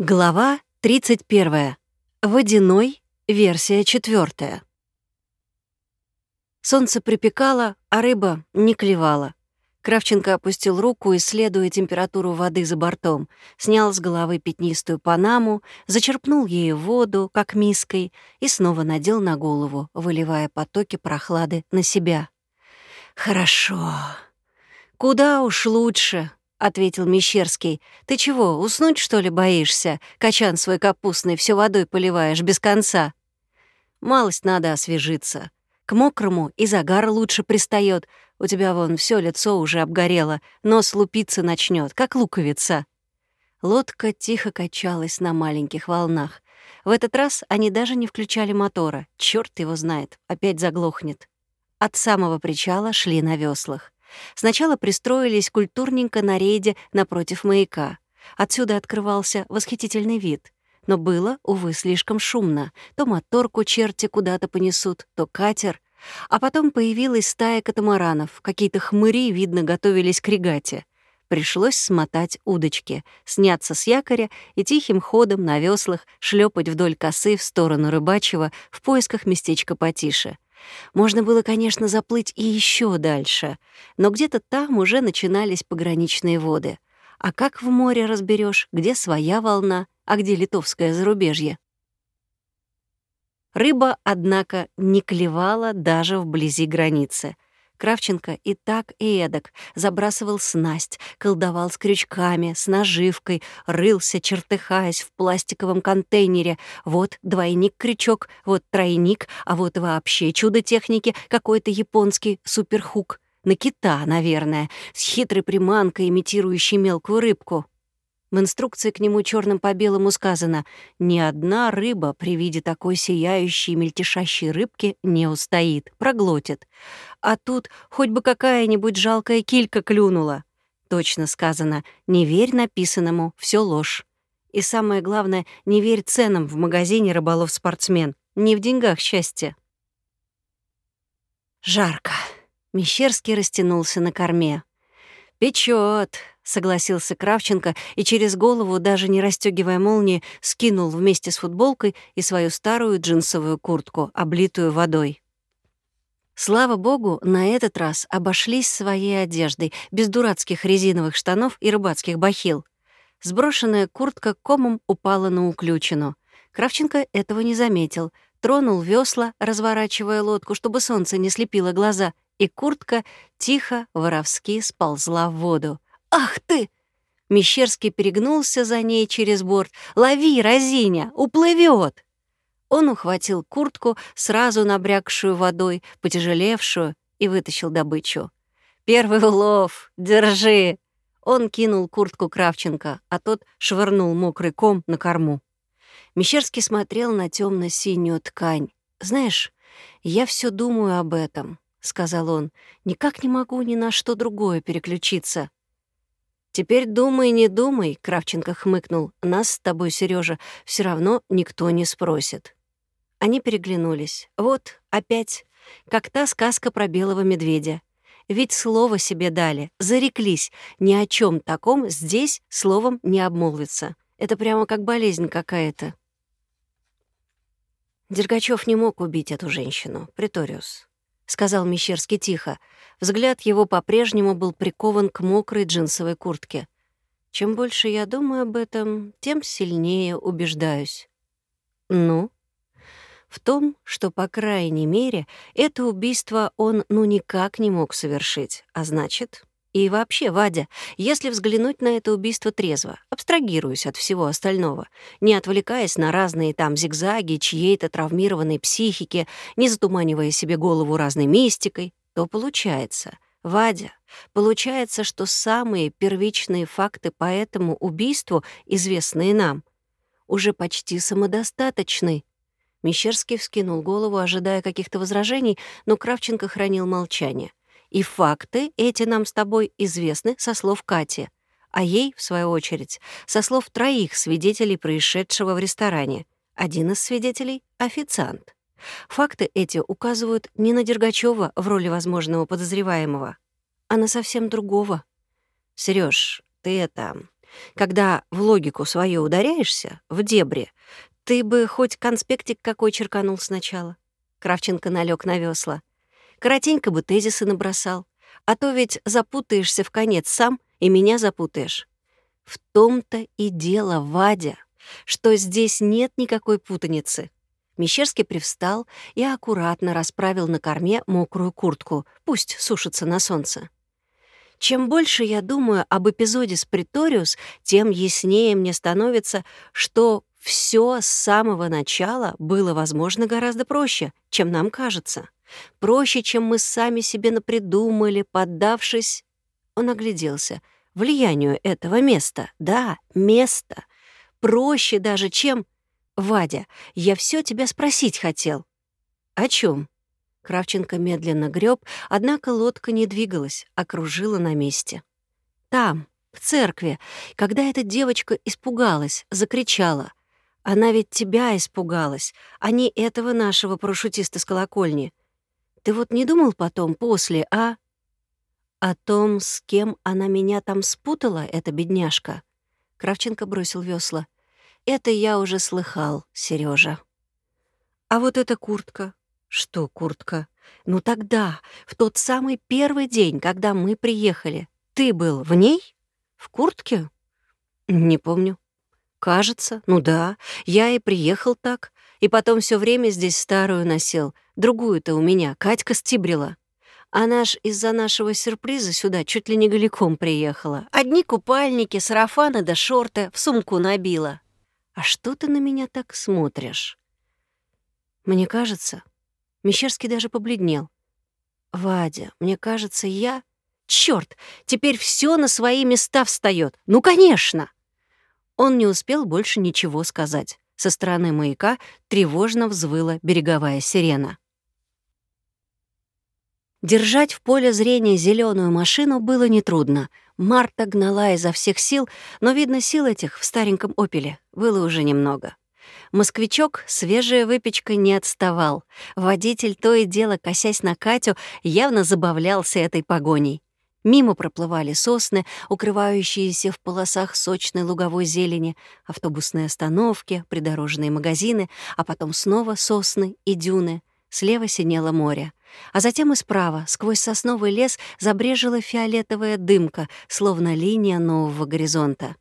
Глава 31. Водяной. Версия 4. Солнце припекало, а рыба не клевала. Кравченко опустил руку, исследуя температуру воды за бортом, снял с головы пятнистую панаму, зачерпнул ею воду, как миской, и снова надел на голову, выливая потоки прохлады на себя. «Хорошо. Куда уж лучше», — ответил Мещерский. «Ты чего, уснуть, что ли, боишься? Качан свой капустный все водой поливаешь без конца». «Малость надо освежиться. К мокрому и загар лучше пристает. У тебя вон все лицо уже обгорело, нос лупиться начнет, как луковица». Лодка тихо качалась на маленьких волнах. В этот раз они даже не включали мотора. Черт его знает, опять заглохнет. От самого причала шли на веслах. Сначала пристроились культурненько на рейде напротив маяка. Отсюда открывался восхитительный вид. Но было, увы, слишком шумно. То моторку черти куда-то понесут, то катер. А потом появилась стая катамаранов. Какие-то хмыри, видно, готовились к регате. Пришлось смотать удочки, сняться с якоря и тихим ходом на веслах шлепать вдоль косы в сторону рыбачьего в поисках местечка потише — можно было, конечно, заплыть и еще дальше, но где-то там уже начинались пограничные воды. А как в море разберешь, где своя волна, а где литовское зарубежье? Рыба, однако, не клевала даже вблизи границы — Кравченко и так, и эдак забрасывал снасть, колдовал с крючками, с наживкой, рылся, чертыхаясь в пластиковом контейнере. Вот двойник-крючок, вот тройник, а вот вообще чудо техники, какой-то японский суперхук. На кита, наверное, с хитрой приманкой, имитирующей мелкую рыбку. В инструкции к нему черным по белому сказано «Ни одна рыба при виде такой сияющей мельтешащей рыбки не устоит, проглотит. А тут хоть бы какая-нибудь жалкая килька клюнула». Точно сказано «Не верь написанному, все ложь». И самое главное, не верь ценам в магазине рыболов-спортсмен. Не в деньгах счастье. Жарко. Мещерский растянулся на корме. Печет, согласился Кравченко и через голову, даже не расстегивая молнии, скинул вместе с футболкой и свою старую джинсовую куртку, облитую водой. Слава богу, на этот раз обошлись своей одеждой, без дурацких резиновых штанов и рыбацких бахил. Сброшенная куртка комом упала на уключину. Кравченко этого не заметил. Тронул весла, разворачивая лодку, чтобы солнце не слепило глаза, и куртка тихо, воровски сползла в воду. «Ах ты!» Мещерский перегнулся за ней через борт. «Лови, разиня, уплывет!» Он ухватил куртку, сразу набрякшую водой, потяжелевшую, и вытащил добычу. «Первый улов! Держи!» Он кинул куртку Кравченко, а тот швырнул мокрый ком на корму. Мещерский смотрел на темно синюю ткань. «Знаешь, я все думаю об этом», — сказал он. «Никак не могу ни на что другое переключиться. «Теперь думай, не думай», — Кравченко хмыкнул. «Нас с тобой, Сережа, все равно никто не спросит». Они переглянулись. Вот, опять, как та сказка про белого медведя. Ведь слово себе дали, зареклись, ни о чем таком здесь словом не обмолвиться. Это прямо как болезнь какая-то. Дергачев не мог убить эту женщину, Приториус. — сказал Мещерский тихо. Взгляд его по-прежнему был прикован к мокрой джинсовой куртке. «Чем больше я думаю об этом, тем сильнее убеждаюсь». «Ну?» В том, что, по крайней мере, это убийство он ну никак не мог совершить, а значит, и вообще, Вадя, если взглянуть на это убийство трезво, абстрагируясь от всего остального, не отвлекаясь на разные там зигзаги чьей-то травмированной психики, не затуманивая себе голову разной мистикой, то получается, Вадя, получается, что самые первичные факты по этому убийству, известные нам, уже почти самодостаточны. Мещерский вскинул голову, ожидая каких-то возражений, но Кравченко хранил молчание. И факты эти нам с тобой известны со слов Кати, а ей, в свою очередь, со слов троих свидетелей происшедшего в ресторане. Один из свидетелей — официант. Факты эти указывают не на Дергачева в роли возможного подозреваемого, а на совсем другого. Сереж, ты это... Когда в логику свою ударяешься, в дебри, ты бы хоть конспектик какой черканул сначала. Кравченко налег на весла. Коротенько бы тезисы набросал. А то ведь запутаешься в конец сам и меня запутаешь. В том-то и дело, Вадя, что здесь нет никакой путаницы. Мещерский привстал и аккуратно расправил на корме мокрую куртку, пусть сушится на солнце. Чем больше я думаю об эпизоде с Приториус, тем яснее мне становится, что все с самого начала было, возможно, гораздо проще, чем нам кажется. Проще, чем мы сами себе напридумали, поддавшись... Он огляделся. Влиянию этого места. Да, место. Проще даже, чем... Вадя, я все тебя спросить хотел. О чем? Кравченко медленно греб, однако лодка не двигалась, окружила на месте. Там, в церкви, когда эта девочка испугалась, закричала. Она ведь тебя испугалась, а не этого нашего парашютиста с колокольни. Ты вот не думал потом, после, а? О том, с кем она меня там спутала, эта бедняжка. Кравченко бросил весла. Это я уже слыхал, Сережа. А вот эта куртка. Что куртка? Ну тогда, в тот самый первый день, когда мы приехали, ты был в ней? В куртке? Не помню. Кажется, ну да, я и приехал так. И потом все время здесь старую носил. Другую-то у меня Катька стибрила. Она ж из-за нашего сюрприза сюда чуть ли не голиком приехала. Одни купальники, сарафаны да шорты в сумку набила. А что ты на меня так смотришь? Мне кажется... Мещерский даже побледнел. «Вадя, мне кажется, я...» Черт, теперь все на свои места встает. Ну, конечно!» Он не успел больше ничего сказать. Со стороны маяка тревожно взвыла береговая сирена. Держать в поле зрения зеленую машину было нетрудно. Марта гнала изо всех сил, но, видно, сил этих в стареньком «Опеле» было уже немного. Москвичок свежая выпечка не отставал. Водитель, то и дело, косясь на Катю, явно забавлялся этой погоней. Мимо проплывали сосны, укрывающиеся в полосах сочной луговой зелени, автобусные остановки, придорожные магазины, а потом снова сосны и дюны. Слева синело море. А затем и справа, сквозь сосновый лес, забрежила фиолетовая дымка, словно линия нового горизонта.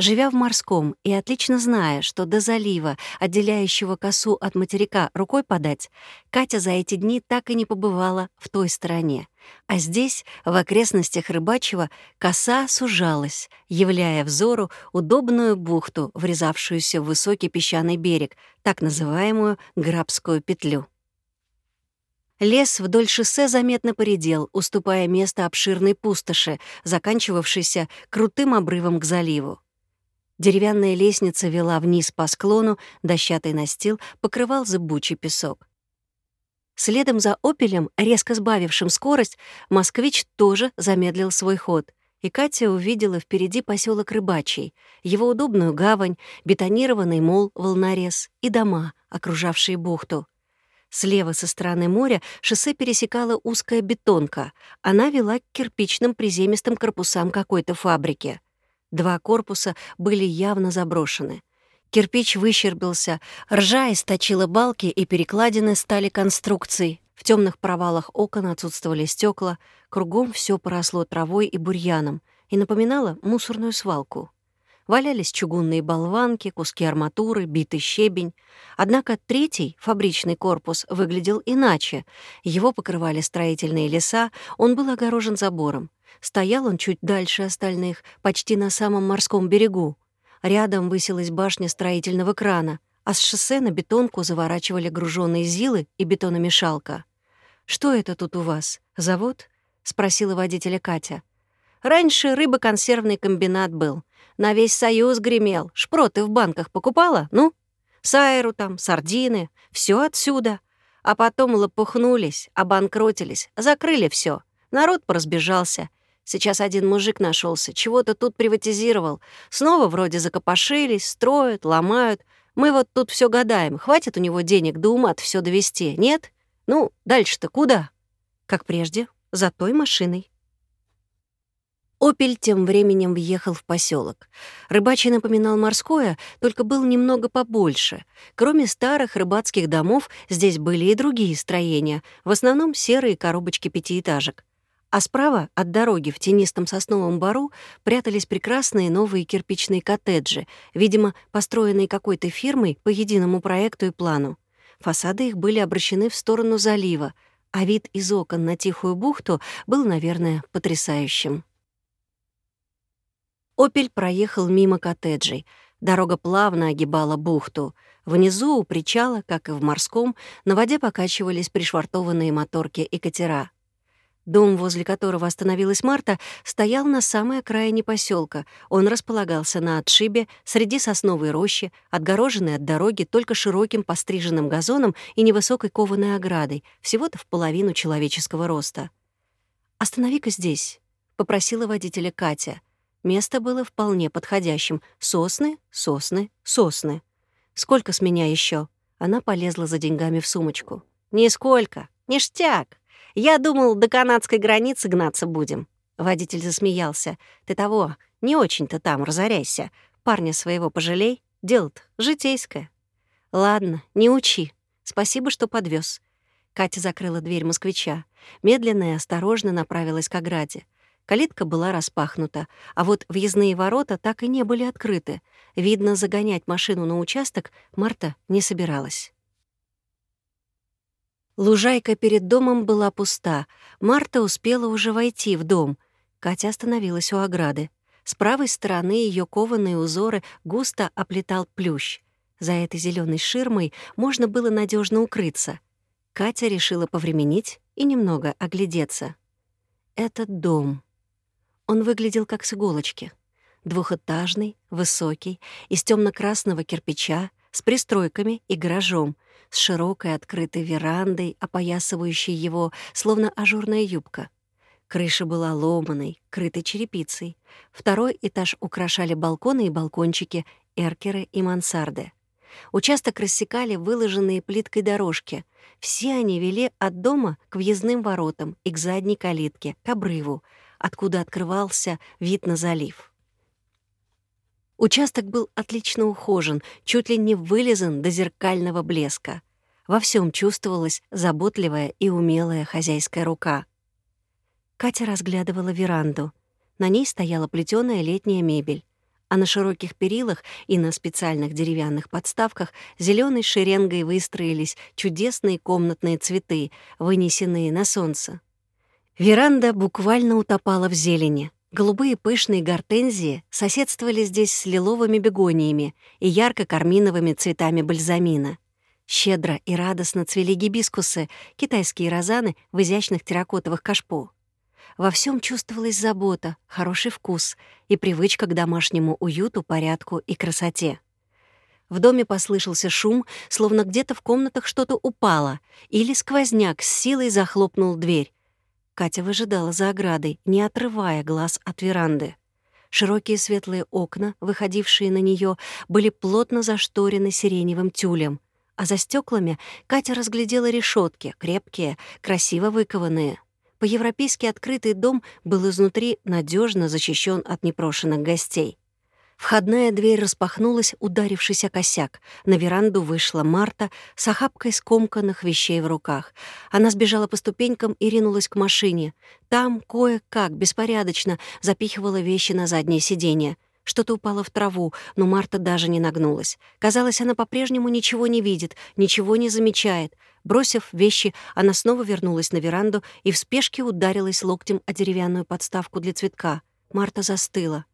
Живя в морском и отлично зная, что до залива, отделяющего косу от материка, рукой подать, Катя за эти дни так и не побывала в той стороне. А здесь, в окрестностях Рыбачьего, коса сужалась, являя взору удобную бухту, врезавшуюся в высокий песчаный берег, так называемую Грабскую петлю. Лес вдоль шоссе заметно поредел, уступая место обширной пустоши, заканчивавшейся крутым обрывом к заливу. Деревянная лестница вела вниз по склону, дощатый настил покрывал зыбучий песок. Следом за «Опелем», резко сбавившим скорость, «Москвич» тоже замедлил свой ход, и Катя увидела впереди поселок Рыбачий, его удобную гавань, бетонированный мол волнорез и дома, окружавшие бухту. Слева со стороны моря шоссе пересекала узкая бетонка. Она вела к кирпичным приземистым корпусам какой-то фабрики. Два корпуса были явно заброшены. Кирпич выщербился, ржа источила балки, и перекладины стали конструкцией. В темных провалах окон отсутствовали стекла, кругом все поросло травой и бурьяном и напоминало мусорную свалку. Валялись чугунные болванки, куски арматуры, битый щебень. Однако третий, фабричный корпус, выглядел иначе. Его покрывали строительные леса, он был огорожен забором. Стоял он чуть дальше остальных, почти на самом морском берегу. Рядом высилась башня строительного крана, а с шоссе на бетонку заворачивали груженные зилы и бетономешалка. «Что это тут у вас? Завод?» — спросила водителя Катя. «Раньше рыбоконсервный комбинат был. На весь Союз гремел. Шпроты в банках покупала? Ну? Сайру там, сардины. все отсюда. А потом лопухнулись, обанкротились, закрыли все. Народ поразбежался. Сейчас один мужик нашелся, чего-то тут приватизировал. Снова вроде закопошились, строят, ломают. Мы вот тут все гадаем, хватит у него денег до ума все довести, нет? Ну, дальше-то куда? Как прежде, за той машиной. Опель тем временем въехал в поселок. Рыбачий напоминал морское, только был немного побольше. Кроме старых рыбацких домов, здесь были и другие строения, в основном серые коробочки пятиэтажек. А справа от дороги в тенистом сосновом бару прятались прекрасные новые кирпичные коттеджи, видимо, построенные какой-то фирмой по единому проекту и плану. Фасады их были обращены в сторону залива, а вид из окон на тихую бухту был, наверное, потрясающим. «Опель» проехал мимо коттеджей. Дорога плавно огибала бухту. Внизу у причала, как и в морском, на воде покачивались пришвартованные моторки и катера. Дом, возле которого остановилась Марта, стоял на самой окраине поселка. Он располагался на отшибе, среди сосновой рощи, отгороженной от дороги только широким постриженным газоном и невысокой кованой оградой, всего-то в половину человеческого роста. «Останови-ка здесь», — попросила водителя Катя. Место было вполне подходящим. Сосны, сосны, сосны. «Сколько с меня еще? Она полезла за деньгами в сумочку. «Нисколько. Ништяк. Я думал, до канадской границы гнаться будем». Водитель засмеялся. «Ты того, не очень-то там разоряйся. Парня своего пожалей. Дело-то житейское». «Ладно, не учи. Спасибо, что подвез. Катя закрыла дверь москвича. Медленно и осторожно направилась к ограде. Калитка была распахнута, а вот въездные ворота так и не были открыты. Видно, загонять машину на участок Марта не собиралась. Лужайка перед домом была пуста. Марта успела уже войти в дом. Катя остановилась у ограды. С правой стороны ее кованые узоры густо оплетал плющ. За этой зеленой ширмой можно было надежно укрыться. Катя решила повременить и немного оглядеться. Этот дом. Он выглядел как с иголочки. Двухэтажный, высокий, из темно красного кирпича, с пристройками и гаражом, с широкой открытой верандой, опоясывающей его, словно ажурная юбка. Крыша была ломаной, крытой черепицей. Второй этаж украшали балконы и балкончики, эркеры и мансарды. Участок рассекали выложенные плиткой дорожки. Все они вели от дома к въездным воротам и к задней калитке, к обрыву, откуда открывался вид на залив. Участок был отлично ухожен, чуть ли не вылизан до зеркального блеска. Во всем чувствовалась заботливая и умелая хозяйская рука. Катя разглядывала веранду. На ней стояла плетёная летняя мебель, а на широких перилах и на специальных деревянных подставках зеленой шеренгой выстроились чудесные комнатные цветы, вынесенные на солнце. Веранда буквально утопала в зелени. Голубые пышные гортензии соседствовали здесь с лиловыми бегониями и ярко-карминовыми цветами бальзамина. Щедро и радостно цвели гибискусы, китайские розаны в изящных терракотовых кашпо. Во всем чувствовалась забота, хороший вкус и привычка к домашнему уюту, порядку и красоте. В доме послышался шум, словно где-то в комнатах что-то упало, или сквозняк с силой захлопнул дверь, Катя выжидала за оградой, не отрывая глаз от веранды. Широкие светлые окна, выходившие на нее, были плотно зашторены сиреневым тюлем, а за стеклами Катя разглядела решетки, крепкие, красиво выкованные. По-европейски открытый дом был изнутри надежно защищен от непрошенных гостей. Входная дверь распахнулась, ударившись о косяк. На веранду вышла Марта с охапкой скомканных вещей в руках. Она сбежала по ступенькам и ринулась к машине. Там кое-как, беспорядочно, запихивала вещи на заднее сиденье. Что-то упало в траву, но Марта даже не нагнулась. Казалось, она по-прежнему ничего не видит, ничего не замечает. Бросив вещи, она снова вернулась на веранду и в спешке ударилась локтем о деревянную подставку для цветка. Марта застыла.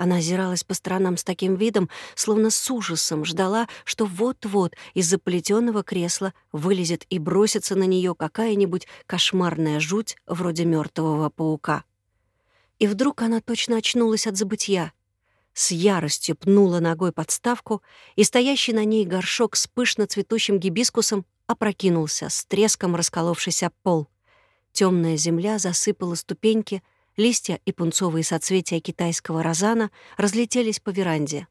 Она озиралась по сторонам с таким видом, словно с ужасом ждала, что вот-вот из заплетенного кресла вылезет и бросится на нее какая-нибудь кошмарная жуть вроде мертвого паука. И вдруг она точно очнулась от забытья. С яростью пнула ногой подставку, и стоящий на ней горшок с пышно цветущим гибискусом опрокинулся, с треском расколовшийся пол. Темная земля засыпала ступеньки — Листья и пунцовые соцветия китайского розана разлетелись по веранде.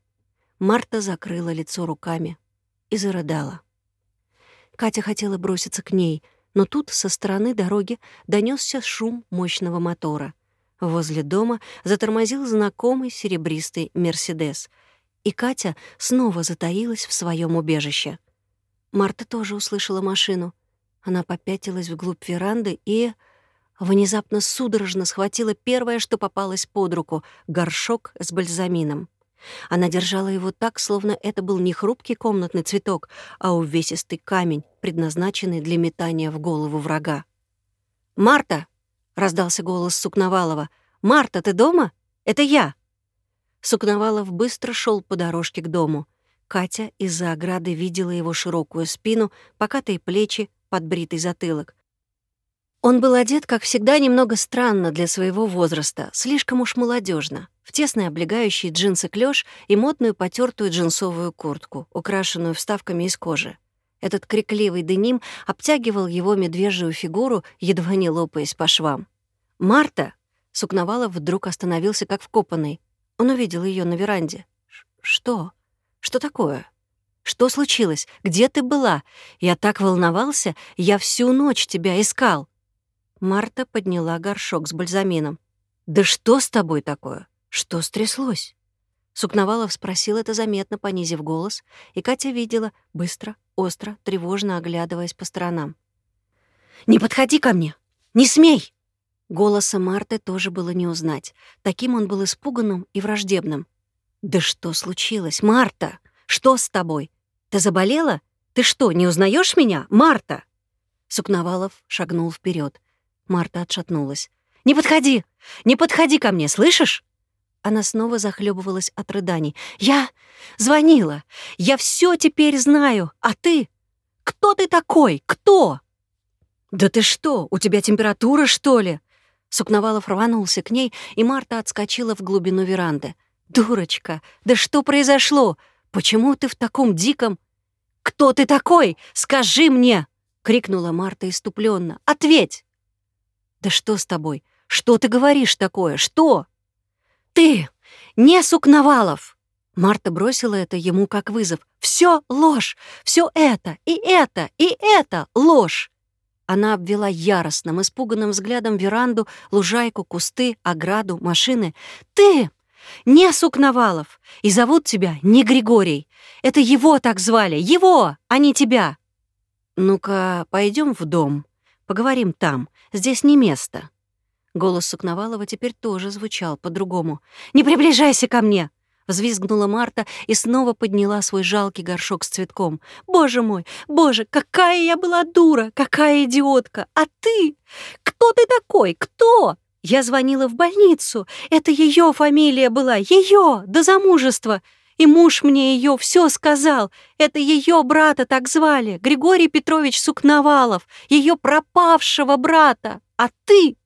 Марта закрыла лицо руками и зарыдала. Катя хотела броситься к ней, но тут со стороны дороги донесся шум мощного мотора. Возле дома затормозил знакомый серебристый «Мерседес», и Катя снова затаилась в своем убежище. Марта тоже услышала машину. Она попятилась вглубь веранды и... Внезапно судорожно схватила первое, что попалось под руку — горшок с бальзамином. Она держала его так, словно это был не хрупкий комнатный цветок, а увесистый камень, предназначенный для метания в голову врага. «Марта!» — раздался голос Сукновалова. «Марта, ты дома? Это я!» Сукновалов быстро шел по дорожке к дому. Катя из-за ограды видела его широкую спину, покатые плечи, подбритый затылок. Он был одет, как всегда, немного странно для своего возраста, слишком уж молодежно, в тесные облегающие джинсы клеш и модную потертую джинсовую куртку, украшенную вставками из кожи. Этот крикливый деним обтягивал его медвежью фигуру, едва не лопаясь по швам. «Марта!» — Сукновалов вдруг остановился, как вкопанный. Он увидел ее на веранде. «Что? Что такое?» Что случилось? Где ты была? Я так волновался, я всю ночь тебя искал. Марта подняла горшок с бальзамином. «Да что с тобой такое? Что стряслось?» Сукновалов спросил это заметно, понизив голос, и Катя видела, быстро, остро, тревожно оглядываясь по сторонам. «Не подходи ко мне! Не смей!» Голоса Марты тоже было не узнать. Таким он был испуганным и враждебным. «Да что случилось, Марта? Что с тобой? Ты заболела? Ты что, не узнаешь меня, Марта?» Сукновалов шагнул вперед. Марта отшатнулась. «Не подходи! Не подходи ко мне, слышишь?» Она снова захлебывалась от рыданий. «Я звонила! Я все теперь знаю! А ты? Кто ты такой? Кто?» «Да ты что, у тебя температура, что ли?» Сукновалов рванулся к ней, и Марта отскочила в глубину веранды. «Дурочка, да что произошло? Почему ты в таком диком...» «Кто ты такой? Скажи мне!» — крикнула Марта иступленно. «Ответь!» «Да что с тобой? Что ты говоришь такое? Что?» «Ты! Не Сукновалов!» Марта бросила это ему как вызов. «Все ложь! Все это, и это, и это ложь!» Она обвела яростным, испуганным взглядом веранду, лужайку, кусты, ограду, машины. «Ты! Не Сукновалов! И зовут тебя не Григорий! Это его так звали! Его, а не тебя!» «Ну-ка, пойдем в дом», Поговорим там. Здесь не место». Голос Сукновалова теперь тоже звучал по-другому. «Не приближайся ко мне!» Взвизгнула Марта и снова подняла свой жалкий горшок с цветком. «Боже мой! Боже, какая я была дура! Какая идиотка! А ты? Кто ты такой? Кто?» Я звонила в больницу. Это ее фамилия была, ее до замужества. И муж мне ее все сказал. Это ее брата так звали, Григорий Петрович Сукновалов, ее пропавшего брата. А ты?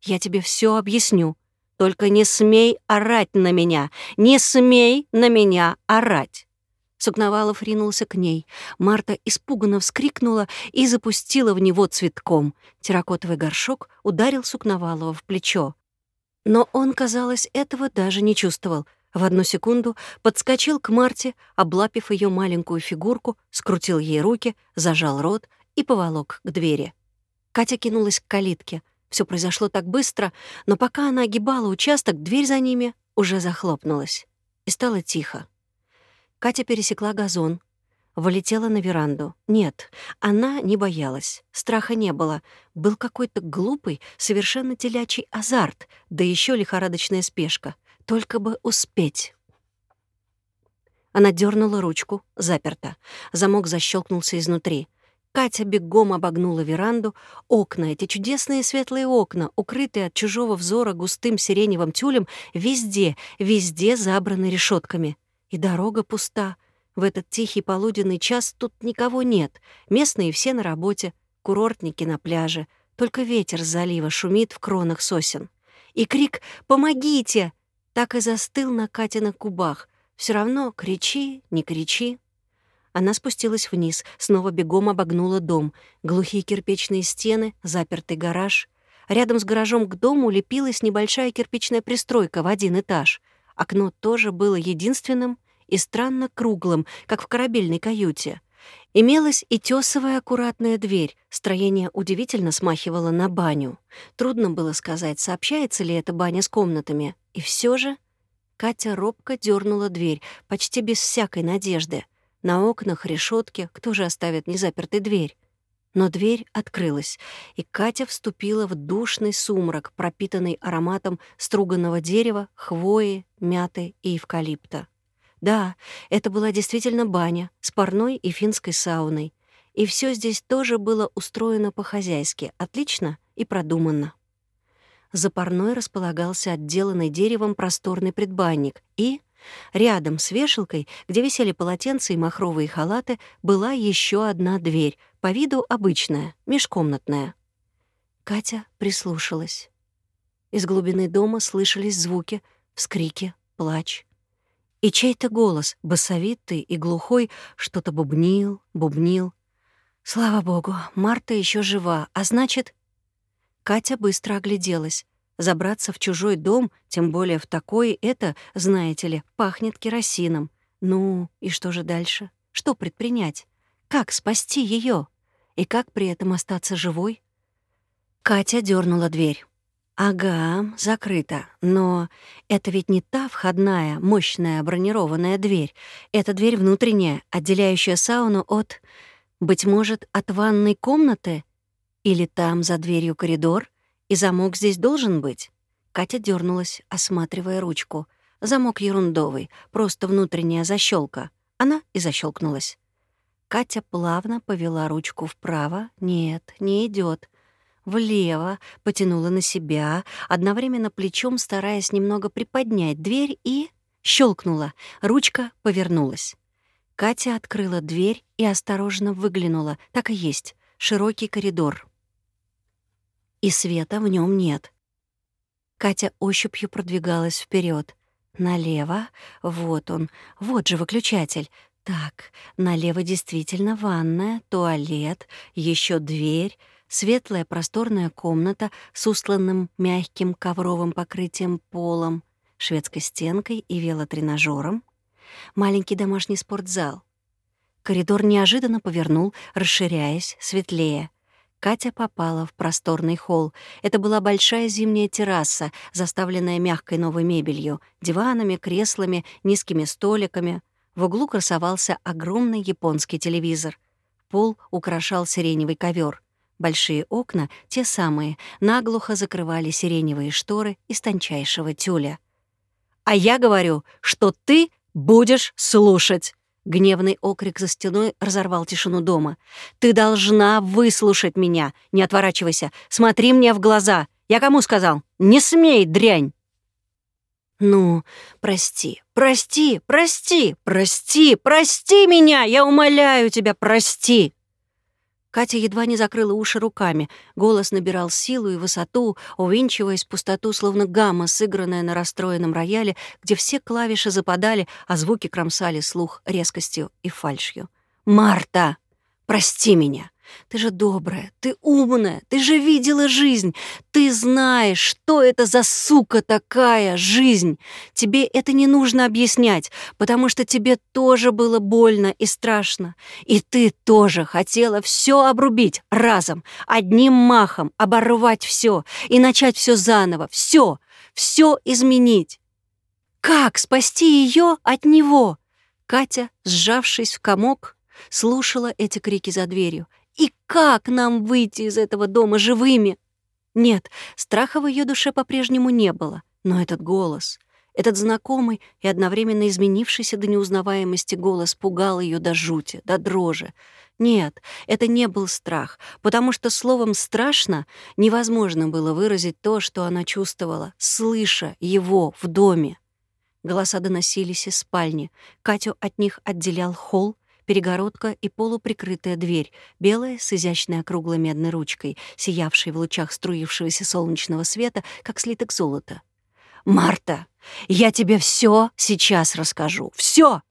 Я тебе все объясню. Только не смей орать на меня. Не смей на меня орать. Сукновалов ринулся к ней. Марта испуганно вскрикнула и запустила в него цветком. Терракотовый горшок ударил Сукновалова в плечо. Но он, казалось, этого даже не чувствовал. В одну секунду подскочил к Марте, облапив ее маленькую фигурку, скрутил ей руки, зажал рот и поволок к двери. Катя кинулась к калитке. Все произошло так быстро, но пока она огибала участок, дверь за ними уже захлопнулась. И стало тихо. Катя пересекла газон, вылетела на веранду. Нет, она не боялась, страха не было. Был какой-то глупый, совершенно телячий азарт, да еще лихорадочная спешка — только бы успеть. Она дернула ручку, заперта. Замок защелкнулся изнутри. Катя бегом обогнула веранду. Окна, эти чудесные светлые окна, укрытые от чужого взора густым сиреневым тюлем, везде, везде забраны решетками. И дорога пуста. В этот тихий полуденный час тут никого нет. Местные все на работе, курортники на пляже. Только ветер с залива шумит в кронах сосен. И крик «Помогите!» Так и застыл на Катиных губах. Все равно кричи, не кричи. Она спустилась вниз, снова бегом обогнула дом. Глухие кирпичные стены, запертый гараж. Рядом с гаражом к дому лепилась небольшая кирпичная пристройка в один этаж. Окно тоже было единственным и странно круглым, как в корабельной каюте. Имелась и тесовая аккуратная дверь. Строение удивительно смахивало на баню. Трудно было сказать, сообщается ли эта баня с комнатами. И все же Катя робко дернула дверь, почти без всякой надежды. На окнах решетки, кто же оставит незапертой дверь? Но дверь открылась, и Катя вступила в душный сумрак, пропитанный ароматом струганного дерева, хвои, мяты и эвкалипта. Да, это была действительно баня с парной и финской сауной. И все здесь тоже было устроено по-хозяйски, отлично и продуманно. За парной располагался отделанный деревом просторный предбанник, и рядом с вешалкой, где висели полотенца и махровые халаты, была еще одна дверь, по виду обычная, межкомнатная. Катя прислушалась. Из глубины дома слышались звуки, вскрики, плач. И чей-то голос, басовитый и глухой, что-то бубнил, бубнил. Слава богу, Марта еще жива, а значит... Катя быстро огляделась. Забраться в чужой дом, тем более в такой, это, знаете ли, пахнет керосином. Ну, и что же дальше? Что предпринять? Как спасти ее? И как при этом остаться живой? Катя дернула дверь. Ага, закрыто. Но это ведь не та входная, мощная бронированная дверь. Это дверь внутренняя, отделяющая сауну от... Быть может, от ванной комнаты? Или там за дверью коридор? И замок здесь должен быть? Катя дернулась, осматривая ручку. Замок ерундовый, просто внутренняя защелка. Она и защелкнулась. Катя плавно повела ручку вправо. Нет, не идет влево, потянула на себя, одновременно плечом стараясь немного приподнять дверь и... щелкнула. Ручка повернулась. Катя открыла дверь и осторожно выглянула. Так и есть. Широкий коридор. И света в нем нет. Катя ощупью продвигалась вперед. Налево. Вот он. Вот же выключатель. Так, налево действительно ванная, туалет, еще дверь — Светлая просторная комната с устланным мягким ковровым покрытием полом, шведской стенкой и велотренажером, маленький домашний спортзал. Коридор неожиданно повернул, расширяясь, светлее. Катя попала в просторный холл. Это была большая зимняя терраса, заставленная мягкой новой мебелью, диванами, креслами, низкими столиками. В углу красовался огромный японский телевизор. Пол украшал сиреневый ковер. Большие окна, те самые, наглухо закрывали сиреневые шторы из тончайшего тюля. «А я говорю, что ты будешь слушать!» Гневный окрик за стеной разорвал тишину дома. «Ты должна выслушать меня! Не отворачивайся! Смотри мне в глаза! Я кому сказал? Не смей, дрянь!» «Ну, прости, прости, прости, прости, прости меня! Я умоляю тебя, прости!» Катя едва не закрыла уши руками. Голос набирал силу и высоту, увинчиваясь пустоту, словно гамма, сыгранная на расстроенном рояле, где все клавиши западали, а звуки кромсали слух резкостью и фальшью. «Марта, прости меня! Ты же добрая, ты умная, ты же видела жизнь. Ты знаешь, что это за сука такая жизнь. Тебе это не нужно объяснять, потому что тебе тоже было больно и страшно. И ты тоже хотела все обрубить разом, одним махом, оборвать все и начать все заново, все, все изменить. Как спасти ее от него? Катя, сжавшись в комок, слушала эти крики за дверью и как нам выйти из этого дома живыми? Нет, страха в ее душе по-прежнему не было, но этот голос, этот знакомый и одновременно изменившийся до неузнаваемости голос пугал ее до жути, до дрожи. Нет, это не был страх, потому что словом «страшно» невозможно было выразить то, что она чувствовала, слыша его в доме. Голоса доносились из спальни. Катю от них отделял холл, перегородка и полуприкрытая дверь, белая с изящной округлой медной ручкой, сиявшей в лучах струившегося солнечного света, как слиток золота. «Марта, я тебе все сейчас расскажу. Все!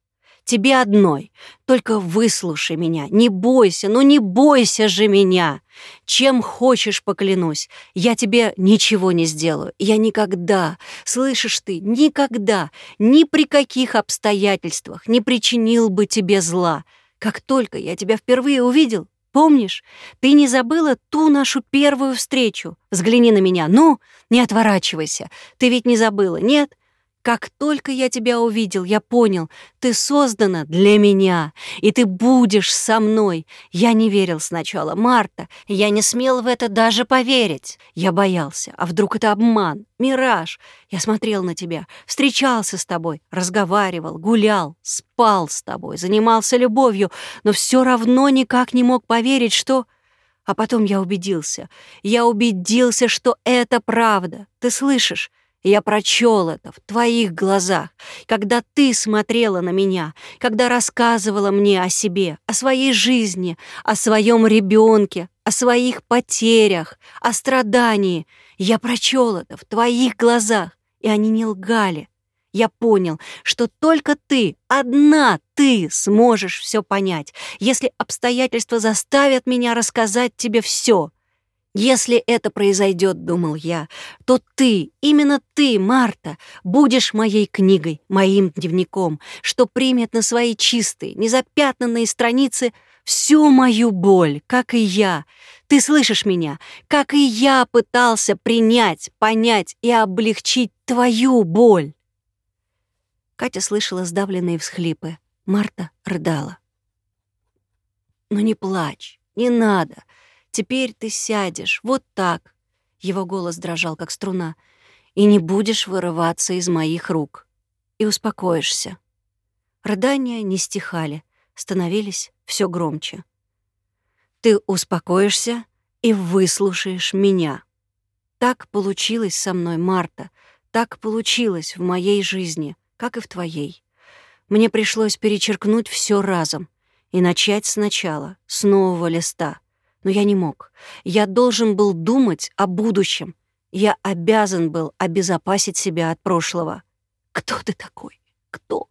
Тебе одной. Только выслушай меня. Не бойся, ну не бойся же меня. Чем хочешь, поклянусь. Я тебе ничего не сделаю. Я никогда, слышишь ты, никогда, ни при каких обстоятельствах не причинил бы тебе зла. Как только я тебя впервые увидел, помнишь, ты не забыла ту нашу первую встречу? Взгляни на меня, ну, не отворачивайся. Ты ведь не забыла, нет? Как только я тебя увидел, я понял, ты создана для меня, и ты будешь со мной. Я не верил сначала, Марта, я не смел в это даже поверить. Я боялся, а вдруг это обман, мираж? Я смотрел на тебя, встречался с тобой, разговаривал, гулял, спал с тобой, занимался любовью, но все равно никак не мог поверить, что... А потом я убедился. Я убедился, что это правда. Ты слышишь? Я прочел это в твоих глазах, когда ты смотрела на меня, когда рассказывала мне о себе, о своей жизни, о своем ребенке, о своих потерях, о страдании. Я прочел это в твоих глазах, и они не лгали. Я понял, что только ты, одна ты сможешь все понять, если обстоятельства заставят меня рассказать тебе все. Если это произойдет, думал я, то ты, именно ты, Марта, будешь моей книгой, моим дневником, что примет на свои чистые, незапятнанные страницы всю мою боль, как и я. Ты слышишь меня? Как и я пытался принять, понять и облегчить твою боль. Катя слышала сдавленные всхлипы. Марта рыдала. «Ну не плачь, не надо. Теперь ты сядешь, вот так. Его голос дрожал, как струна. И не будешь вырываться из моих рук. И успокоишься. Рыдания не стихали, становились все громче. Ты успокоишься и выслушаешь меня. Так получилось со мной, Марта. Так получилось в моей жизни, как и в твоей. Мне пришлось перечеркнуть все разом и начать сначала, с нового листа — но я не мог. Я должен был думать о будущем. Я обязан был обезопасить себя от прошлого. Кто ты такой? Кто?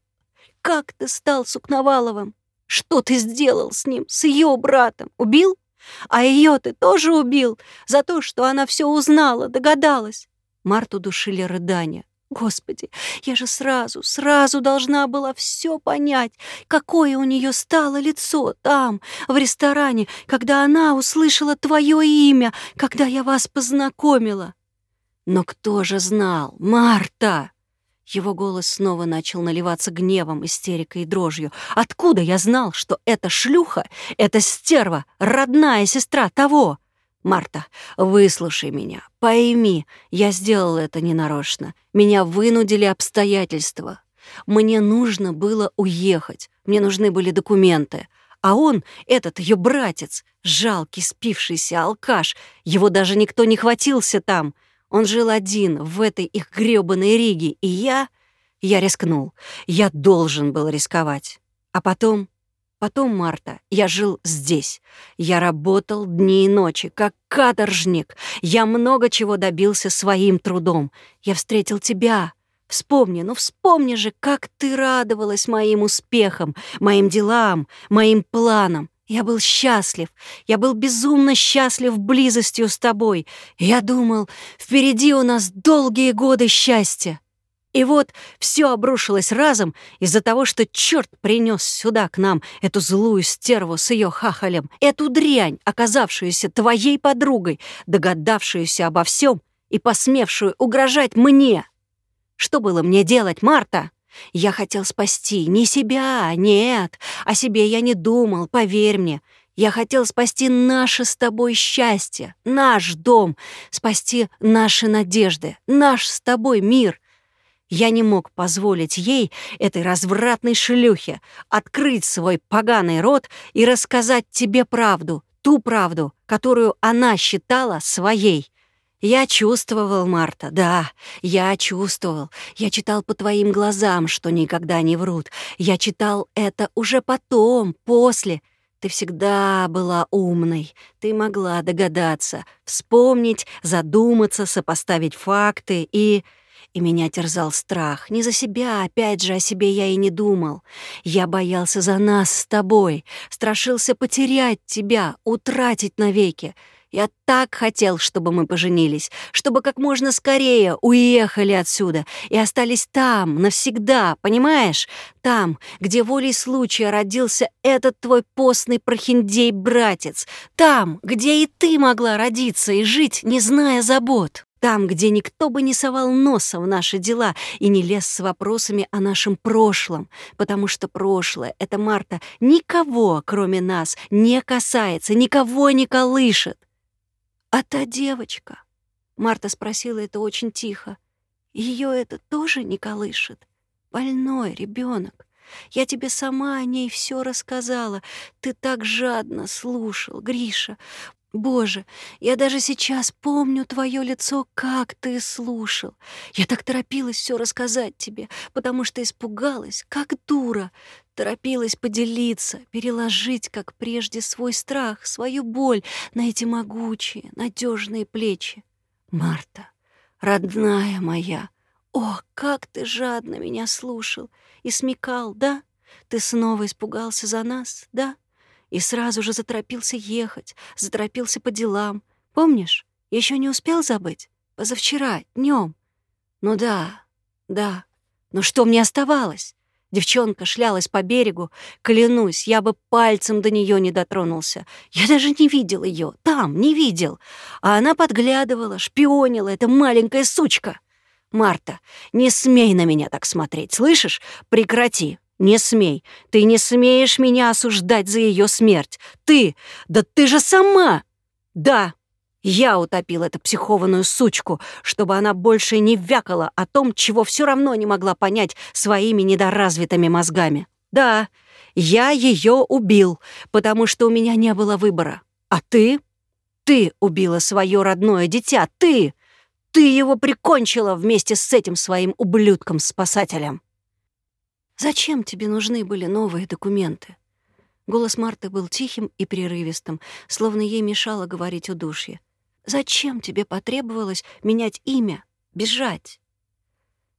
Как ты стал Сукноваловым? Что ты сделал с ним, с ее братом? Убил? А ее ты тоже убил за то, что она все узнала, догадалась. Марту душили рыдания. Господи, я же сразу, сразу должна была все понять, какое у нее стало лицо там, в ресторане, когда она услышала твое имя, когда я вас познакомила. Но кто же знал? Марта! Его голос снова начал наливаться гневом, истерикой и дрожью. «Откуда я знал, что эта шлюха, эта стерва, родная сестра того?» «Марта, выслушай меня, пойми, я сделал это ненарочно. Меня вынудили обстоятельства. Мне нужно было уехать, мне нужны были документы. А он, этот ее братец, жалкий, спившийся алкаш, его даже никто не хватился там. Он жил один в этой их грёбаной Риге, и я... Я рискнул. Я должен был рисковать. А потом Потом, Марта, я жил здесь. Я работал дни и ночи, как каторжник. Я много чего добился своим трудом. Я встретил тебя. Вспомни, ну вспомни же, как ты радовалась моим успехам, моим делам, моим планам. Я был счастлив, я был безумно счастлив близостью с тобой. Я думал, впереди у нас долгие годы счастья. И вот все обрушилось разом из-за того, что черт принес сюда к нам эту злую стерву с ее хахалем, эту дрянь, оказавшуюся твоей подругой, догадавшуюся обо всем и посмевшую угрожать мне. Что было мне делать, Марта? Я хотел спасти не себя, нет, о себе я не думал, поверь мне. Я хотел спасти наше с тобой счастье, наш дом, спасти наши надежды, наш с тобой мир. Я не мог позволить ей, этой развратной шлюхе, открыть свой поганый рот и рассказать тебе правду, ту правду, которую она считала своей. Я чувствовал, Марта, да, я чувствовал. Я читал по твоим глазам, что никогда не врут. Я читал это уже потом, после. Ты всегда была умной. Ты могла догадаться, вспомнить, задуматься, сопоставить факты и и меня терзал страх. Не за себя, опять же, о себе я и не думал. Я боялся за нас с тобой, страшился потерять тебя, утратить навеки. Я так хотел, чтобы мы поженились, чтобы как можно скорее уехали отсюда и остались там, навсегда, понимаешь? Там, где волей случая родился этот твой постный прохиндей-братец. Там, где и ты могла родиться и жить, не зная забот. Там, где никто бы не совал носа в наши дела и не лез с вопросами о нашем прошлом, потому что прошлое — это Марта никого, кроме нас, не касается, никого не колышет. А та девочка, Марта спросила это очень тихо, ее это тоже не колышет? Больной ребенок. Я тебе сама о ней все рассказала. Ты так жадно слушал, Гриша. Боже, я даже сейчас помню твое лицо, как ты слушал. Я так торопилась все рассказать тебе, потому что испугалась, как дура. Торопилась поделиться, переложить, как прежде, свой страх, свою боль на эти могучие, надежные плечи. Марта, родная моя, о, как ты жадно меня слушал и смекал, да? Ты снова испугался за нас, да? И сразу же заторопился ехать, заторопился по делам. Помнишь, еще не успел забыть? Позавчера, днем. Ну да, да. Но что мне оставалось? Девчонка шлялась по берегу. Клянусь, я бы пальцем до нее не дотронулся. Я даже не видел ее, там, не видел. А она подглядывала, шпионила, эта маленькая сучка. Марта, не смей на меня так смотреть, слышишь? Прекрати. «Не смей! Ты не смеешь меня осуждать за ее смерть! Ты! Да ты же сама!» «Да, я утопил эту психованную сучку, чтобы она больше не вякала о том, чего все равно не могла понять своими недоразвитыми мозгами. Да, я ее убил, потому что у меня не было выбора. А ты? Ты убила свое родное дитя, ты! Ты его прикончила вместе с этим своим ублюдком-спасателем. Зачем тебе нужны были новые документы? Голос Марты был тихим и прерывистым, словно ей мешало говорить удушье. Зачем тебе потребовалось менять имя, бежать?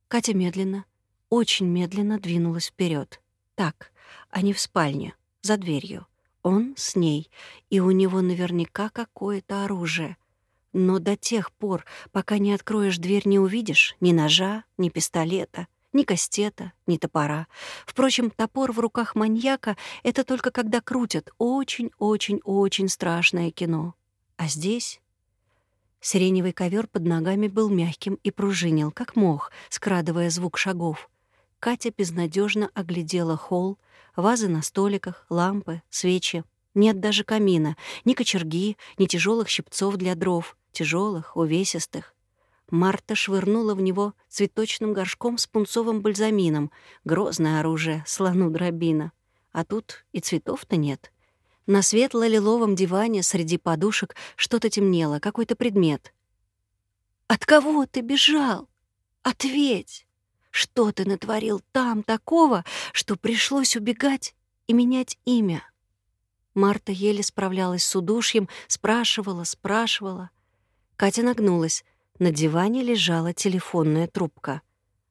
Катя медленно, очень медленно двинулась вперед. Так, они в спальне, за дверью. Он с ней, и у него наверняка какое-то оружие. Но до тех пор, пока не откроешь дверь, не увидишь ни ножа, ни пистолета — ни кастета, ни топора. Впрочем, топор в руках маньяка — это только когда крутят очень-очень-очень страшное кино. А здесь... Сиреневый ковер под ногами был мягким и пружинил, как мох, скрадывая звук шагов. Катя безнадежно оглядела холл, вазы на столиках, лампы, свечи. Нет даже камина, ни кочерги, ни тяжелых щипцов для дров, тяжелых, увесистых. Марта швырнула в него цветочным горшком с пунцовым бальзамином. Грозное оружие, слону дробина. А тут и цветов-то нет. На светло-лиловом диване среди подушек что-то темнело, какой-то предмет. «От кого ты бежал? Ответь! Что ты натворил там такого, что пришлось убегать и менять имя?» Марта еле справлялась с удушьем, спрашивала, спрашивала. Катя нагнулась. На диване лежала телефонная трубка.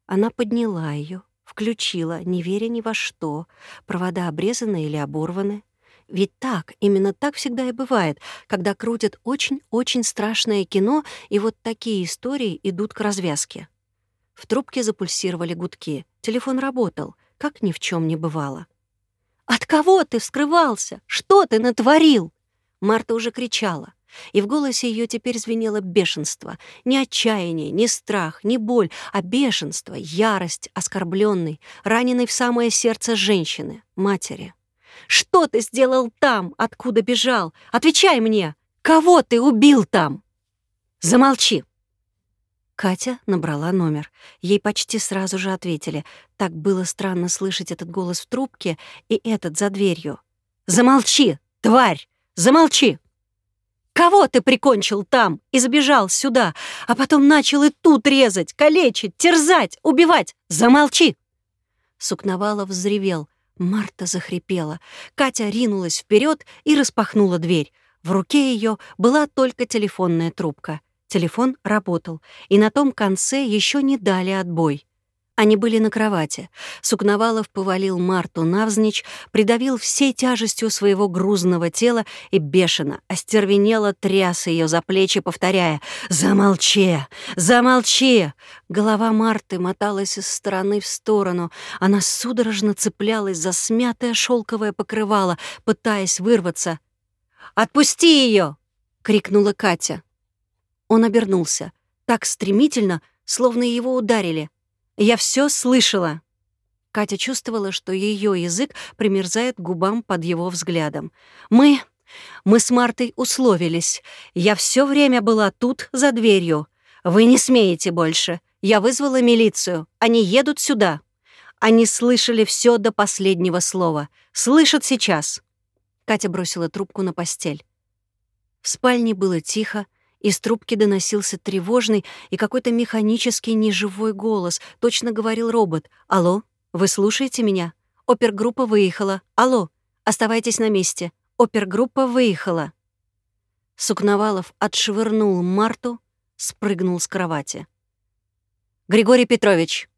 Она подняла ее, включила, не веря ни во что, провода обрезаны или оборваны. Ведь так, именно так всегда и бывает, когда крутят очень-очень страшное кино, и вот такие истории идут к развязке. В трубке запульсировали гудки. Телефон работал, как ни в чем не бывало. «От кого ты вскрывался? Что ты натворил?» Марта уже кричала. И в голосе ее теперь звенело бешенство. Не отчаяние, не страх, не боль, а бешенство, ярость оскорбленной, раненой в самое сердце женщины, матери. «Что ты сделал там, откуда бежал? Отвечай мне! Кого ты убил там?» «Замолчи!» Катя набрала номер. Ей почти сразу же ответили. Так было странно слышать этот голос в трубке и этот за дверью. «Замолчи, тварь! Замолчи!» Кого ты прикончил там и забежал сюда, а потом начал и тут резать, калечить, терзать, убивать? Замолчи!» Сукновалов взревел. Марта захрипела. Катя ринулась вперед и распахнула дверь. В руке ее была только телефонная трубка. Телефон работал, и на том конце еще не дали отбой. Они были на кровати. Сукновалов повалил Марту навзничь, придавил всей тяжестью своего грузного тела и бешено, остервенело тряс ее за плечи, повторяя «Замолчи! Замолчи!» Голова Марты моталась из стороны в сторону. Она судорожно цеплялась за смятое шелковое покрывало, пытаясь вырваться. «Отпусти ее! крикнула Катя. Он обернулся. Так стремительно, словно его ударили. Я все слышала. Катя чувствовала, что ее язык примерзает к губам под его взглядом. Мы... Мы с Мартой условились. Я все время была тут, за дверью. Вы не смеете больше. Я вызвала милицию. Они едут сюда. Они слышали все до последнего слова. Слышат сейчас. Катя бросила трубку на постель. В спальне было тихо, из трубки доносился тревожный и какой-то механический неживой голос. Точно говорил робот. «Алло, вы слушаете меня? Опергруппа выехала. Алло, оставайтесь на месте. Опергруппа выехала». Сукновалов отшвырнул Марту, спрыгнул с кровати. «Григорий Петрович!»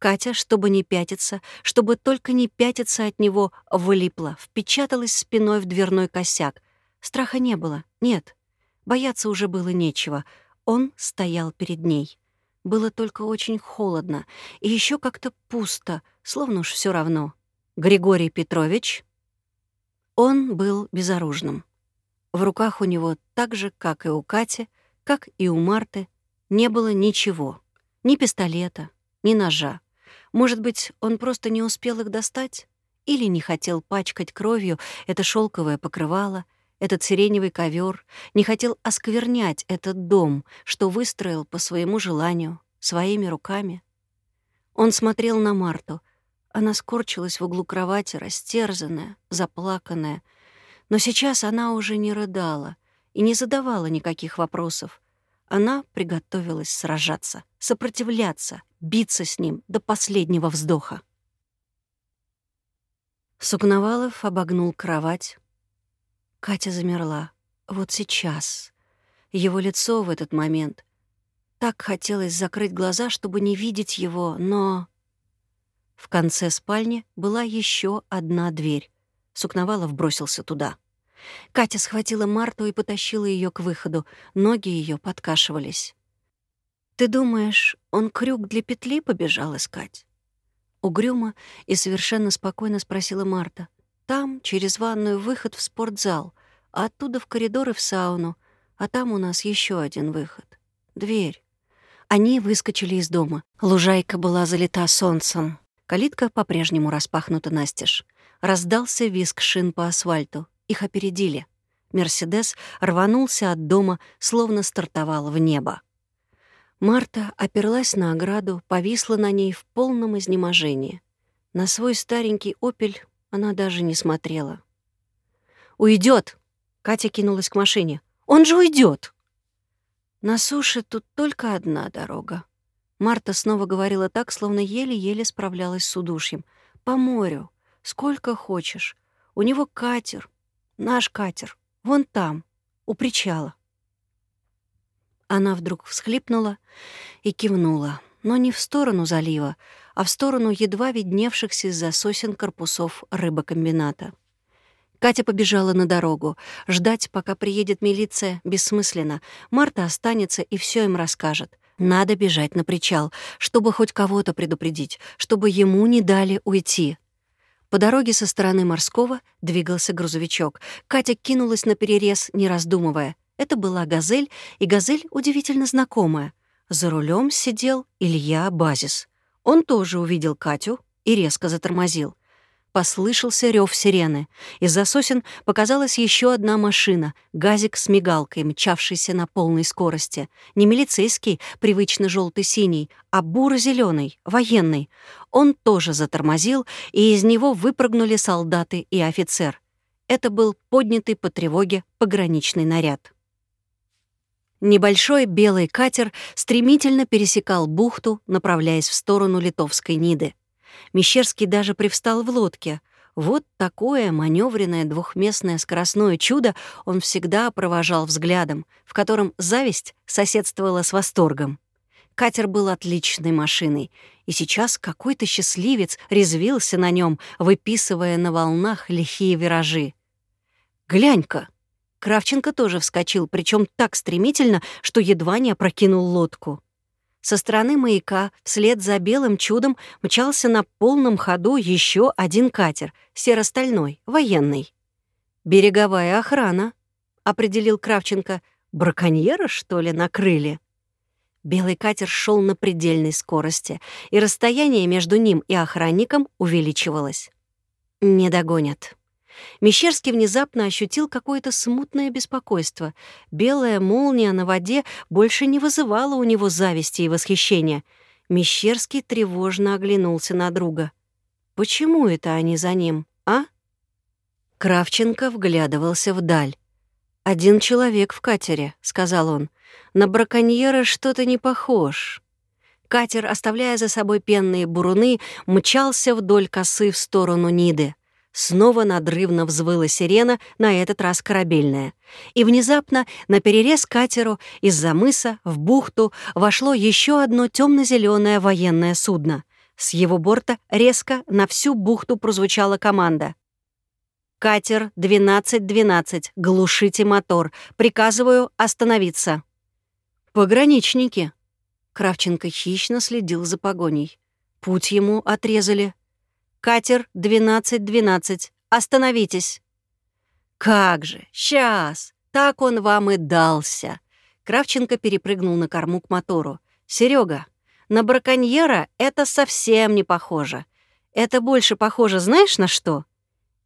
Катя, чтобы не пятиться, чтобы только не пятиться от него, влипла, впечаталась спиной в дверной косяк. Страха не было, нет. Бояться уже было нечего. Он стоял перед ней. Было только очень холодно и еще как-то пусто, словно уж все равно. «Григорий Петрович?» Он был безоружным. В руках у него так же, как и у Кати, как и у Марты, не было ничего. Ни пистолета, ни ножа. Может быть, он просто не успел их достать? Или не хотел пачкать кровью это шелковое покрывало — этот сиреневый ковер, не хотел осквернять этот дом, что выстроил по своему желанию, своими руками. Он смотрел на Марту. Она скорчилась в углу кровати, растерзанная, заплаканная. Но сейчас она уже не рыдала и не задавала никаких вопросов. Она приготовилась сражаться, сопротивляться, биться с ним до последнего вздоха. Сукновалов обогнул кровать, Катя замерла. Вот сейчас. Его лицо в этот момент. Так хотелось закрыть глаза, чтобы не видеть его, но... В конце спальни была еще одна дверь. Сукновалов бросился туда. Катя схватила Марту и потащила ее к выходу. Ноги ее подкашивались. «Ты думаешь, он крюк для петли побежал искать?» Угрюмо и совершенно спокойно спросила Марта. Там, через ванную, выход в спортзал, а оттуда в коридор и в сауну, а там у нас еще один выход. Дверь. Они выскочили из дома. Лужайка была залита солнцем. Калитка по-прежнему распахнута настежь. Раздался визг шин по асфальту. Их опередили. Мерседес рванулся от дома, словно стартовал в небо. Марта оперлась на ограду, повисла на ней в полном изнеможении. На свой старенький «Опель» Она даже не смотрела. Уйдет! Катя кинулась к машине. «Он же уйдет! На суше тут только одна дорога. Марта снова говорила так, словно еле-еле справлялась с удушьем. «По морю. Сколько хочешь. У него катер. Наш катер. Вон там, у причала». Она вдруг всхлипнула и кивнула, но не в сторону залива, а в сторону едва видневшихся из-за сосен корпусов рыбокомбината. Катя побежала на дорогу. Ждать, пока приедет милиция, бессмысленно. Марта останется и все им расскажет. Надо бежать на причал, чтобы хоть кого-то предупредить, чтобы ему не дали уйти. По дороге со стороны морского двигался грузовичок. Катя кинулась на перерез, не раздумывая. Это была «Газель», и «Газель» удивительно знакомая. За рулем сидел Илья Базис. Он тоже увидел Катю и резко затормозил. Послышался рев сирены. Из-за сосен показалась еще одна машина, газик с мигалкой, мчавшийся на полной скорости. Не милицейский, привычно желтый синий а буро зеленый военный. Он тоже затормозил, и из него выпрыгнули солдаты и офицер. Это был поднятый по тревоге пограничный наряд. Небольшой белый катер стремительно пересекал бухту, направляясь в сторону Литовской Ниды. Мещерский даже привстал в лодке. Вот такое маневренное двухместное скоростное чудо он всегда провожал взглядом, в котором зависть соседствовала с восторгом. Катер был отличной машиной, и сейчас какой-то счастливец резвился на нем, выписывая на волнах лихие виражи. «Глянь-ка!» Кравченко тоже вскочил, причем так стремительно, что едва не опрокинул лодку. Со стороны маяка вслед за белым чудом мчался на полном ходу еще один катер, серо-стальной, военный. «Береговая охрана», — определил Кравченко. «Браконьера, что ли, накрыли?» Белый катер шел на предельной скорости, и расстояние между ним и охранником увеличивалось. «Не догонят». Мещерский внезапно ощутил какое-то смутное беспокойство. Белая молния на воде больше не вызывала у него зависти и восхищения. Мещерский тревожно оглянулся на друга. «Почему это они за ним, а?» Кравченко вглядывался вдаль. «Один человек в катере», — сказал он. На браконьера что-то не похож. Катер, оставляя за собой пенные буруны, мчался вдоль косы в сторону Ниды. Снова надрывно взвыла сирена, на этот раз корабельная. И внезапно на перерез катеру из-за мыса в бухту вошло еще одно темно-зеленое военное судно. С его борта резко на всю бухту прозвучала команда. «Катер 12-12, глушите мотор. Приказываю остановиться». «Пограничники!» Кравченко хищно следил за погоней. Путь ему отрезали. «Катер 12-12, остановитесь!» «Как же! Сейчас! Так он вам и дался!» Кравченко перепрыгнул на корму к мотору. Серега, на браконьера это совсем не похоже. Это больше похоже знаешь на что?»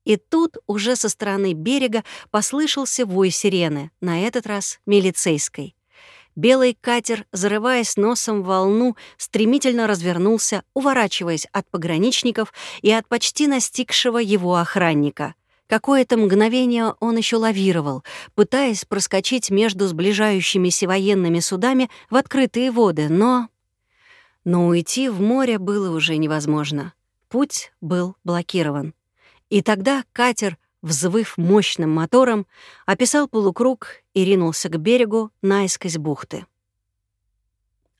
И тут уже со стороны берега послышался вой сирены, на этот раз милицейской. Белый катер, зарываясь носом в волну, стремительно развернулся, уворачиваясь от пограничников и от почти настигшего его охранника. Какое-то мгновение он еще лавировал, пытаясь проскочить между сближающимися военными судами в открытые воды, но... Но уйти в море было уже невозможно. Путь был блокирован. И тогда катер взвыв мощным мотором, описал полукруг и ринулся к берегу наискось бухты.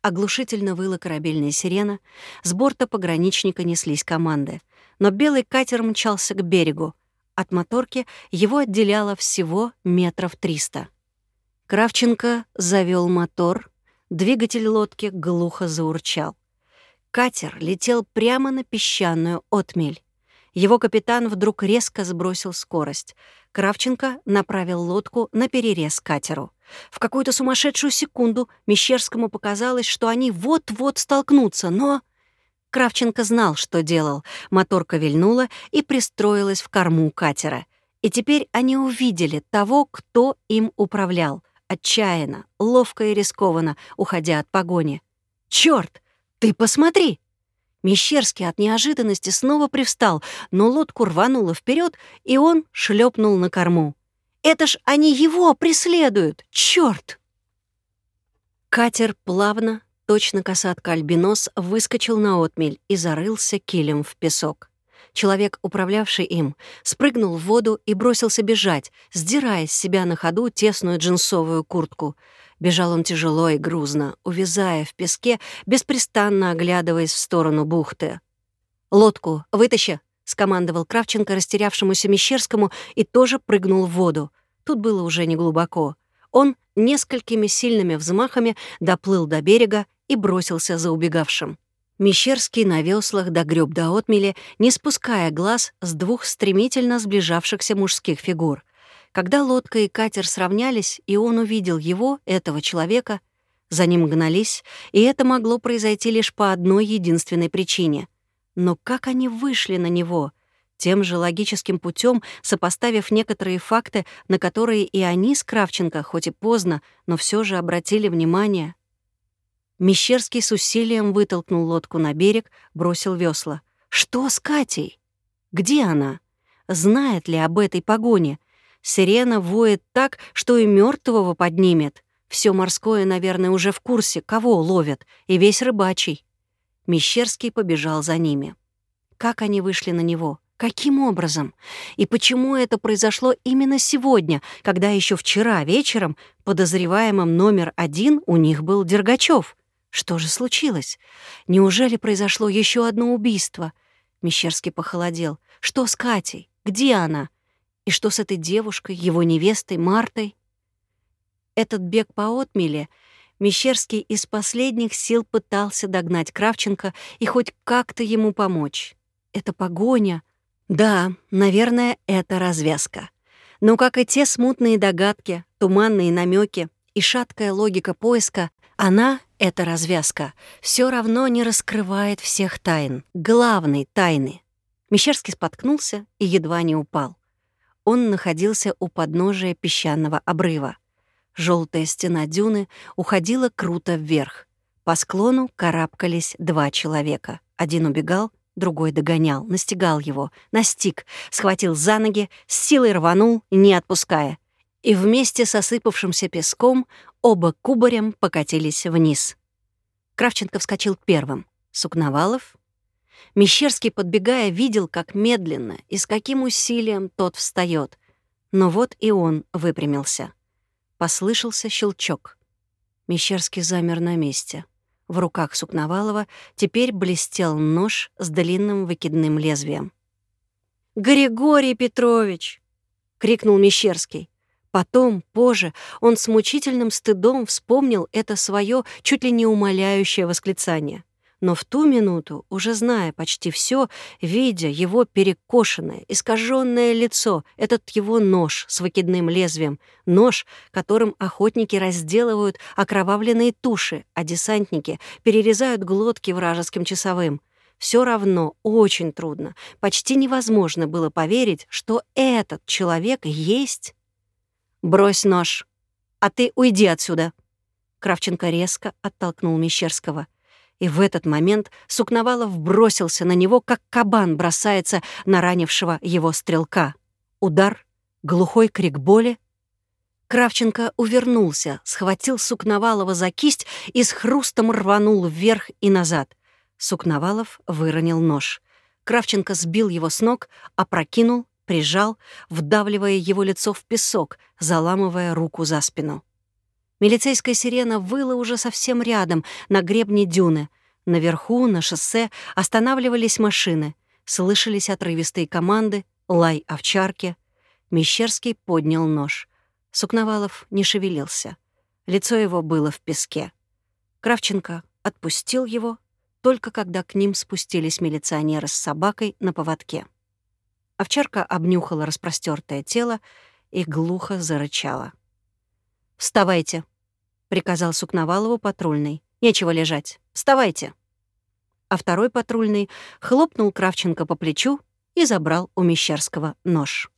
Оглушительно выла корабельная сирена, с борта пограничника неслись команды, но белый катер мчался к берегу. От моторки его отделяло всего метров триста. Кравченко завел мотор, двигатель лодки глухо заурчал. Катер летел прямо на песчаную отмель. Его капитан вдруг резко сбросил скорость. Кравченко направил лодку на перерез катеру. В какую-то сумасшедшую секунду Мещерскому показалось, что они вот-вот столкнутся, но... Кравченко знал, что делал. Моторка вильнула и пристроилась в корму катера. И теперь они увидели того, кто им управлял. Отчаянно, ловко и рискованно, уходя от погони. «Чёрт! Ты посмотри!» Мещерский от неожиданности снова привстал, но лодку рвануло вперед, и он шлепнул на корму. «Это ж они его преследуют! Черт! Катер плавно, точно касатка альбинос, выскочил на отмель и зарылся килем в песок. Человек, управлявший им, спрыгнул в воду и бросился бежать, сдирая с себя на ходу тесную джинсовую куртку — Бежал он тяжело и грузно, увязая в песке, беспрестанно оглядываясь в сторону бухты. «Лодку вытащи!» — скомандовал Кравченко растерявшемуся Мещерскому и тоже прыгнул в воду. Тут было уже неглубоко. Он несколькими сильными взмахами доплыл до берега и бросился за убегавшим. Мещерский на веслах догреб до отмели, не спуская глаз с двух стремительно сближавшихся мужских фигур — когда лодка и катер сравнялись, и он увидел его, этого человека, за ним гнались, и это могло произойти лишь по одной единственной причине. Но как они вышли на него? Тем же логическим путем, сопоставив некоторые факты, на которые и они с Кравченко, хоть и поздно, но все же обратили внимание. Мещерский с усилием вытолкнул лодку на берег, бросил весла. Что с Катей? Где она? Знает ли об этой погоне? Сирена воет так, что и мертвого поднимет. Все морское, наверное, уже в курсе, кого ловят, и весь рыбачий. Мещерский побежал за ними. Как они вышли на него? Каким образом? И почему это произошло именно сегодня, когда еще вчера вечером подозреваемым номер один у них был Дергачев? Что же случилось? Неужели произошло еще одно убийство? Мещерский похолодел. Что с Катей? Где она? И что с этой девушкой, его невестой, Мартой? Этот бег по отмеле Мещерский из последних сил пытался догнать Кравченко и хоть как-то ему помочь. Это погоня. Да, наверное, это развязка. Но, как и те смутные догадки, туманные намеки и шаткая логика поиска, она, эта развязка, все равно не раскрывает всех тайн, главной тайны. Мещерский споткнулся и едва не упал. Он находился у подножия песчаного обрыва. Желтая стена дюны уходила круто вверх. По склону карабкались два человека. Один убегал, другой догонял, настигал его, настиг, схватил за ноги, с силой рванул, не отпуская. И вместе с осыпавшимся песком оба кубарем покатились вниз. Кравченко вскочил первым. Сукновалов Мещерский, подбегая, видел, как медленно и с каким усилием тот встает. Но вот и он выпрямился. Послышался щелчок. Мещерский замер на месте. В руках Сукновалова теперь блестел нож с длинным выкидным лезвием. «Григорий Петрович!» — крикнул Мещерский. Потом, позже, он с мучительным стыдом вспомнил это свое чуть ли не умоляющее восклицание но в ту минуту, уже зная почти все, видя его перекошенное, искаженное лицо, этот его нож с выкидным лезвием, нож, которым охотники разделывают окровавленные туши, а десантники перерезают глотки вражеским часовым, все равно очень трудно, почти невозможно было поверить, что этот человек есть. «Брось нож, а ты уйди отсюда!» Кравченко резко оттолкнул Мещерского. И в этот момент Сукновалов бросился на него, как кабан бросается на ранившего его стрелка. Удар, глухой крик боли. Кравченко увернулся, схватил Сукновалова за кисть и с хрустом рванул вверх и назад. Сукновалов выронил нож. Кравченко сбил его с ног, опрокинул, прижал, вдавливая его лицо в песок, заламывая руку за спину. Милицейская сирена выла уже совсем рядом, на гребне дюны. Наверху, на шоссе, останавливались машины. Слышались отрывистые команды, лай овчарки. Мещерский поднял нож. Сукновалов не шевелился. Лицо его было в песке. Кравченко отпустил его, только когда к ним спустились милиционеры с собакой на поводке. Овчарка обнюхала распростертое тело и глухо зарычала. «Вставайте», — приказал Сукновалову патрульный. «Нечего лежать. Вставайте». А второй патрульный хлопнул Кравченко по плечу и забрал у Мещерского нож.